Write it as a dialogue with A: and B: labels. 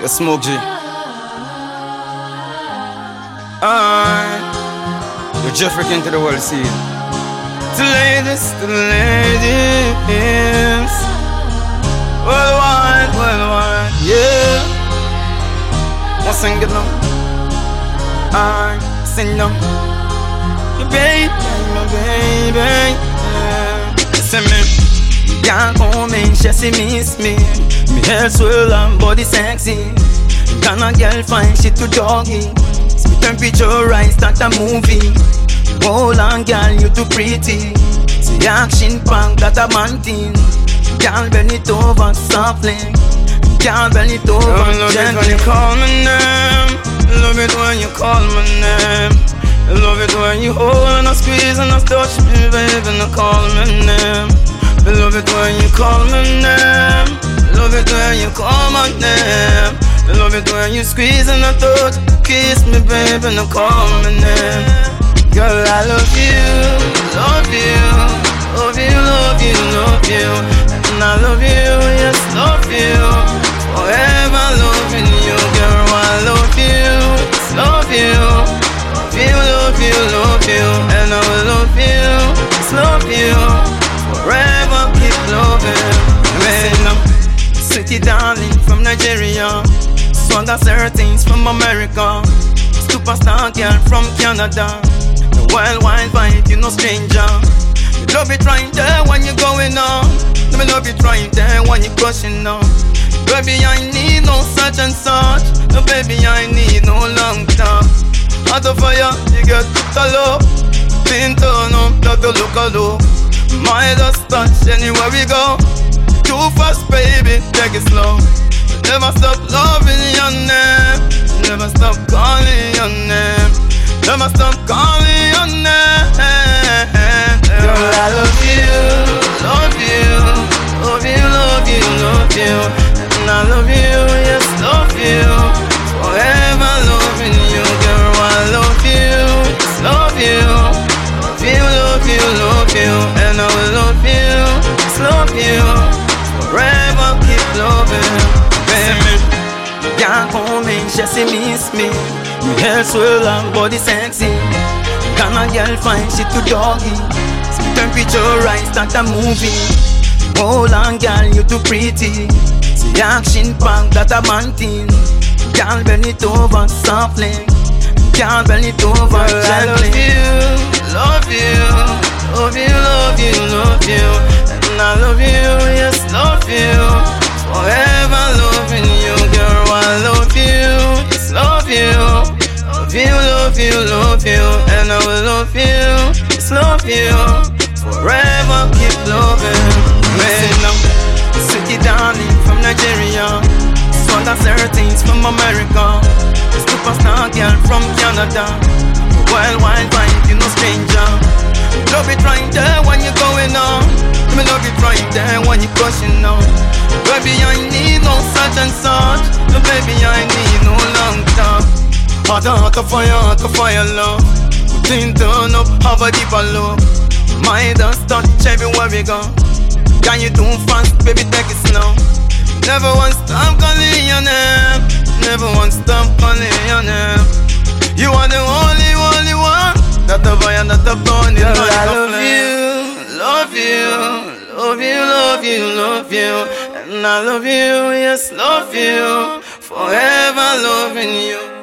A: You smoke G. I, you're Jeffrey King to the world scene. To the ladies, to the ladies. Worldwide, worldwide, yeah. One sing it now. I sing now. You baby. She see miss me. Me hair swell and body sexy. Can a girl find shit to doggy? See temperature rise, start a movie. Hold on, girl, you too pretty. See action punk, that a man thing. Girl, bend it over softly. Girl, bend it over
B: I love
A: gently.
B: it when you call my name. Love it when you call my name. Love it when you hold and I squeeze and I touch me, baby, and I call my name. Love it when you call my name. Love it when you call my name. I Love it when you squeeze and I touch, kiss me, baby, and I call my name. Girl, I love you, love you, from America, superstar girl from Canada. The wild, wild vibe, you no stranger. You love it right there when you're going on. Me love it right there when you're crushing on. Baby, I need no such and such. No, baby, I need no long talk. Out of fire, you get love. Pin turn up, that the look a look. My just touch anywhere we go. Too fast, baby, take it slow. Never stop loving your name. Never stop calling your name. Never stop calling your name. Girl, I love you, love you, love you, love you, love you,
A: she miss me. Me hair swell and body sexy. Can a girl find shit to doggy? See temperature rise, start a movie. Hold on, girl, you too pretty. See action punk, that a man thing. Girl, bend it over softly. Girl, bend it over
B: Girl, I love
A: gently.
B: You, yes, love you, forever keep loving. I'm
A: Sweetie darling from Nigeria. Swagger things from America. Superstar girl from Canada. Wild, wild vibe, you no stranger. Love it right there when you're going on. Me love it right there when you're crushing on. Baby, I need no such and such. No, baby, I need no long talk. Hot, hot, fire, hot, fire, love. Turn up, have a deeper love. My dust touch everywhere we go. Can you do fast, baby, take it slow. Never once stop calling your name. Never once stop calling your name. You are the only, only one. That the fire, that the burning
B: Girl, I love you, love you, love you, love you, love you, and I love you, yes, love you, forever loving you.